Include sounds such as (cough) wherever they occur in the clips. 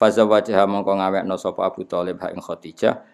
Fazawajah mongko ngawekno sapa Abu Thalib ha ing Khadijah.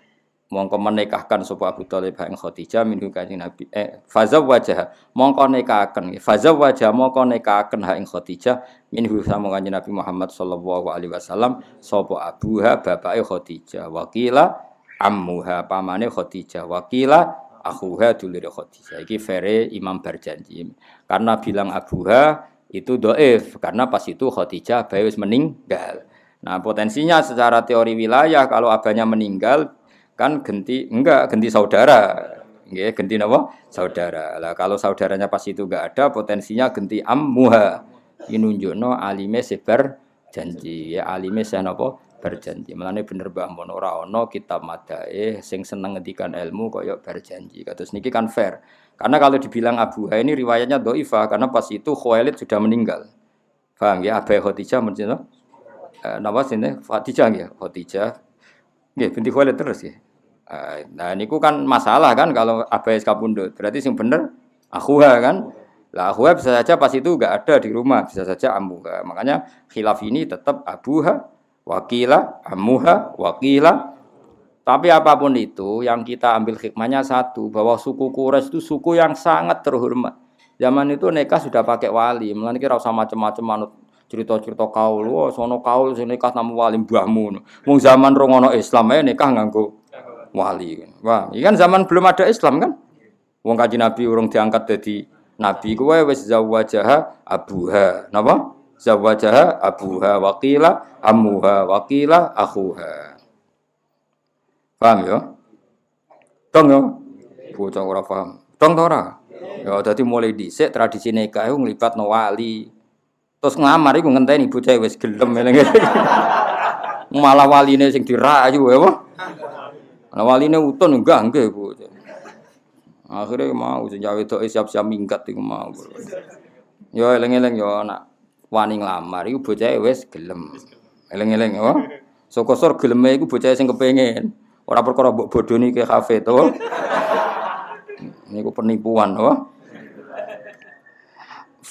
Mongko menikahkan sapa Abu Thalib ha ing Khadijah minhu kanjeng Nabi. Eh fazawajah mongko nikahaken. Fazawajah mongko nikahaken ha ing Khadijah minhu sama kanjeng Nabi Muhammad sallallahu alaihi wasallam. Sapa abuha bapake Khadijah. Wakila ammuha pamane Khadijah. Wakila akhuha dulure Khadijah. Iki fere Imam Barjanji. Karena bilang abuha itu doif. Karena pas itu Khadijah bayi meninggal Nah potensinya secara teori wilayah kalau abahnya meninggal kan genti enggak genti saudara, ya genti apa? Saudara. Lah kalau saudaranya pas itu enggak ada potensinya genti ammuha. Ini nunjukno alime sebar janji ya alime napa berjanji. Mulane bener Mbah Mun ora ana kitab madae sing seneng ngendikan ilmu kaya berjanji. Kados niki kan fair. Karena kalau dibilang Abu Ha ini riwayatnya doifah karena pas itu Khuwailid sudah meninggal. Paham ya? Abu Khadijah menurut uh, nama sini Khadijah ya Khadijah. Nggih binti Khalid terus ya uh, nah niku kan masalah kan kalau abai kapundut berarti sing bener akhuha kan? Lah akhuha bisa saja pas itu enggak ada di rumah bisa saja amuha. Makanya khilaf ini tetap abuha wakila amuha wakila tapi apa pun itu yang kita ambil hikmahnya satu bahwa suku Quraisy itu suku yang sangat terhormat. Zaman itu nikah sudah pakai wali mulai kira usah macam-macam manut cerita-cerita kaul, wah sono kaul sing nikah namu wali mbahmu. Wong zaman rongono Islam ae nikah nganggo wali. Wah, ini kan zaman belum ada Islam kan? Wong kaji Nabi urung diangkat jadi nabi kowe wis zawajaha abuha. Napa? Zawajaha abuha wakila amuha wakila akhuha. Paham ya? Tong ya? Bocah ora paham. Tong ora? Ya dadi mulai dhisik tradisi nikah nglibatno wali. Terus ngamar iku ngenteni bocah wis gelem eling. (laughs) Malah waline sing dirayu ya apa? Lah waline utun enggak nggih bocah. Akhirnya mau sing jawe tok siap-siap minggat iku mau. Yo eling-eling yo nak wani nglamar iku bocah wis gelem. Eling-eling yo. Sokosor geleme iku bocah sing kepengin. Ora perkara mbok bodoni ke kafe to. Niku penipuan, oh.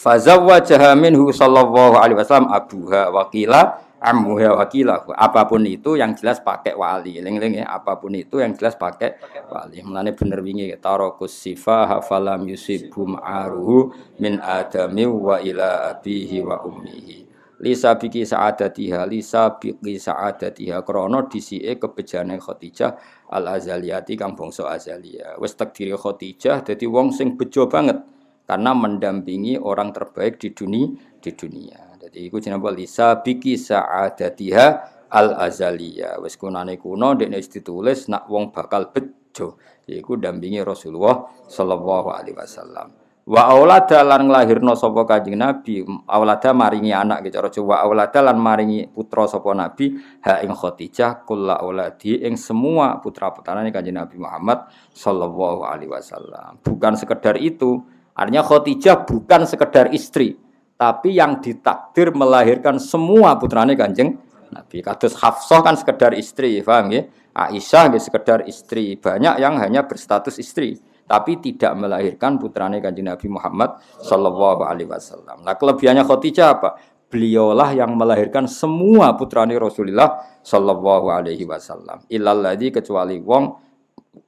Fazawwajaha minhu sallallahu alaihi wasallam abuha wakila ammuha wakila apa pun itu yang jelas pakai wali. Ling-ling ya apa pun itu yang jelas pakai wali. Mulane bener wingi tarakus sifa hafalam yusibum aruhu min adami wa ila abihi wa ummihi. Lisa biki sa'adatiha lisa biki sa'adatiha. Krana disike kebejane Khadijah al azaliyati kang bangsa azaliyah. Wis takdiri Khadijah dadi wong sing bejo banget karena mendampingi orang terbaik di dunia di dunia. Jadi iku jenenge lisa biki sa'adatiha al azaliyah. Wis kunane kuno dekne ditulis nak wong bakal bejo. Iku dampingi Rasulullah sallallahu alaihi wasallam. Wa aulada lan nglahirna sapa Kanjeng Nabi, aulada maringi anak gitu cara Jawa aulada lan maringi putra sapa Nabi ha ing Khadijah kulla auladi ing semua putra-putrane Kanjeng Nabi Muhammad sallallahu alaihi wasallam. Bukan sekedar itu, Artinya Khadijah bukan sekedar istri, tapi yang ditakdir melahirkan semua putrane Kanjeng Nabi. Kados Hafsah kan sekedar istri, paham ya? Aisyah ya sekedar istri. Banyak yang hanya berstatus istri, tapi tidak melahirkan putrane Kanjeng Nabi Muhammad sallallahu alaihi wasallam. Nah, kelebihannya Khadijah apa? Beliaulah yang melahirkan semua putrane Rasulullah sallallahu alaihi wasallam. Ilal kecuali wong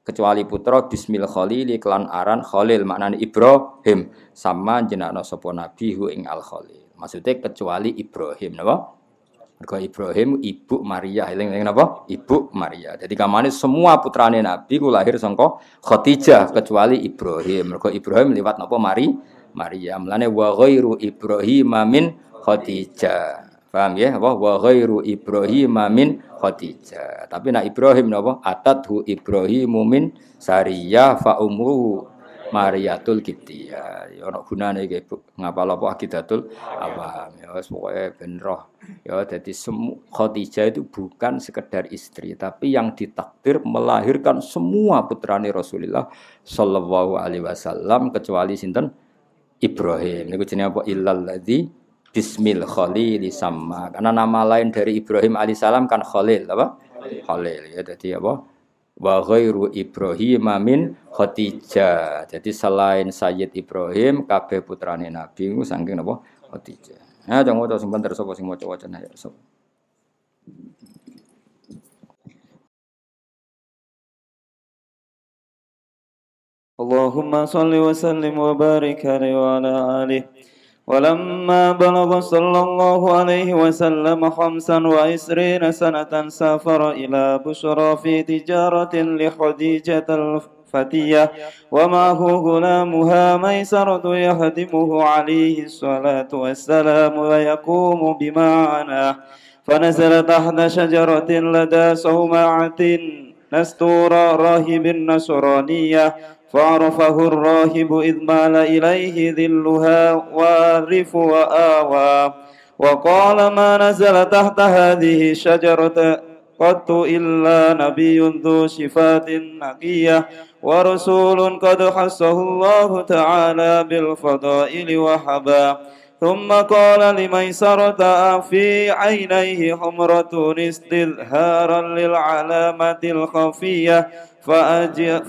kecuali putra Bismil Khalil klan aran Khalil maknane Ibrahim sama jenakno sapa nabi hu ing Al Khalil. Maksudnya kecuali Ibrahim napa? Mergo Ibrahim ibu Maria, eling eling napa? Ibu Maria. Jadi kamane semua putrane nabi ku lahir sangka Khadijah kecuali Ibrahim. Mergo Ibrahim liwat napa Mari? Maria. Mulane wa ghairu Ibrahim min Khadijah. Paham ya? Wa wa ghairu Ibrahim min Khadijah. Tapi nak Ibrahim napa? Atathu Ibrahim min sariyah fa umruhu Mariatul Kiptiyah. Ya ana gunane iki ngapal apa akidatul apa. Ya wis pokoke ben roh. Ya dadi semu Khadijah itu bukan sekedar istri, tapi yang ditakdir melahirkan semua putrane Rasulullah sallallahu alaihi wasallam kecuali sinten Ibrahim. Niku jenenge apa? Illal ladzi Bismil Khalil sama karena nama lain dari Ibrahim alaihissalam kan Khalil apa? Khalil. Ya. Jadi apa? Wa ghairu Ibrahim min Khadijah. Jadi selain Sayyid Ibrahim kabeh putrane Nabi ku saking apa? Khadijah. Nah jangan waca sing bener sapa sing waca wacana ya sapa Allahumma salli wa sallim wa barik alaihi wa ala alihi. ولما بلغ صلى الله عليه وسلم خمسا وعشرين سنة سافر إلى بشرى في تجارة لخديجة الفتية. ومعه غلامها ميسرة يهدمه عليه الصلاة والسلام ويقوم بمعناه فنزل تحت شجرة لدى صومعة نستور راهب النصرانية فعرفه الراهب إذ مال إليه ذلها وارف وآوى. وقال ما نزل تحت هذه الشجرة قط إلا نبي ذو صفات نقية ورسول قد حسه الله تعالى بالفضائل وحبا. ثم قال لميسرة في عينيه حمرة استظهارا للعلامة الخفية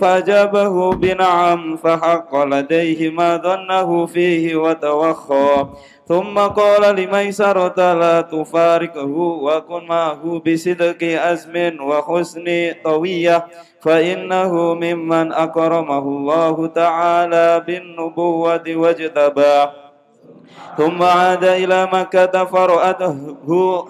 فأجابه بنعم فحق لديه ما ظنه فيه وتوخى. ثم قال لميسرة لا تفارقه وكن معه بصدق أزم وحسن طوية. فإنه ممن أكرمه الله تعالى بالنبوة واجتباه ثم عاد إلى مكة فرأته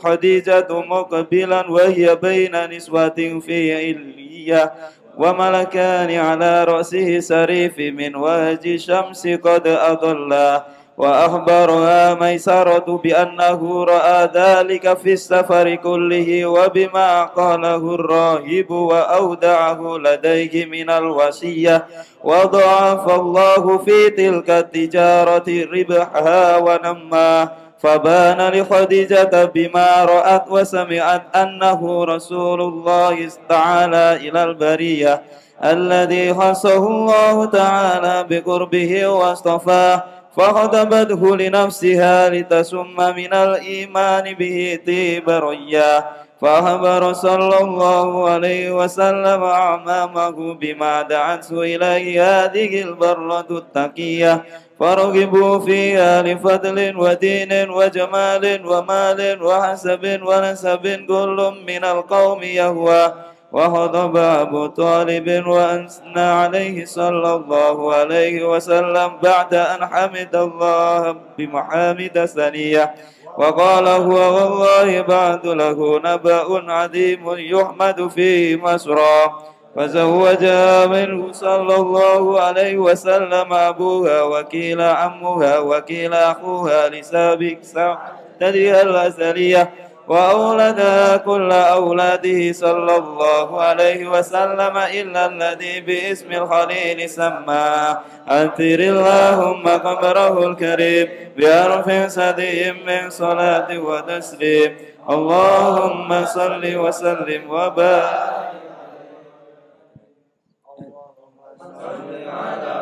خديجة مقبلا وهي بين نسوة في علية. وملكان على رأسه سريف من وجه شمس قد أضلا. وأخبرها ميسرة بأنه رأى ذلك في السفر كله وبما قاله الراهب وأودعه لديه من الوصية. وضعف الله في تلك التجارة ربحها ونماه فبان لخديجة بما رأت وسمعت أنه رسول الله تعالى إلى البرية الذي خصه الله تعالى بقربه واصطفاه فخطبته لنفسها لتسم من الإيمان به طيب رياه فأخبر صلى الله عليه وسلم أمامه بما دعته إليه هذه البرة التقية فرغبوا فيها لفضل ودين وجمال ومال وحسب ونسب كل من القوم يهوى وخطب أبو طالب وأثنى عليه صلى الله عليه وسلم بعد أن حمد الله بمحامد سنية وقال هو والله بعد له نبأ عظيم يحمد فيه مسرى فزوجها منه صلى الله عليه وسلم أبوها وكيل عمها وكيل أخوها لسابق سعدها الأسلية وأولدها كل أولاده صلى الله عليه وسلم إلا الذي باسم الخليل سمى أنثر اللهم قبره الكريم بأرف سدي من صلاة وتسليم اللهم صل وسلم وبارك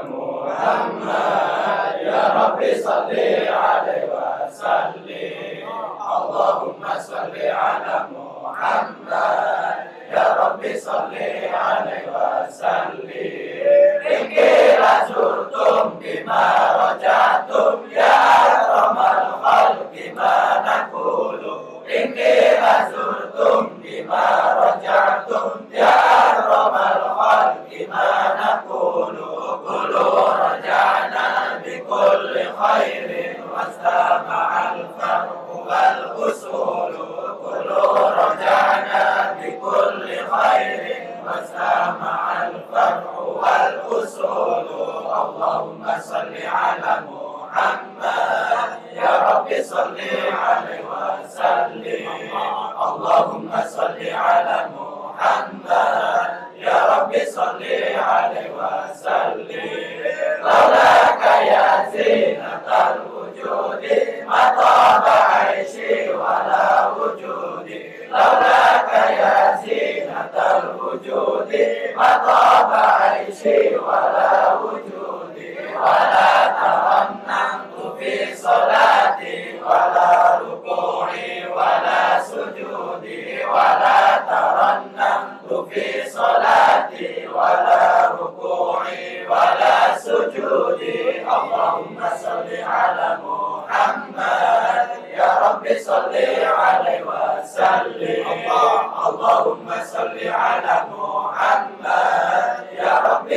محمد يا رب صل عليه وسلم اللهم صل على محمد يا رب صل عليه وسلم إن قيل زرتم بما رجعتم يا أكرم الخلق ما نقول إن قيل زرتم بما واستمع الفرق والأصول اللهم صل على محمد يا رب صل عليه وسلم اللهم صل على محمد يا رب صل عليه وسلم لولاك يا زينة الوجود ما طاب عيشي الوجود ما طاب عيشي ولا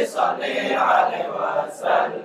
صل عليه وسلم.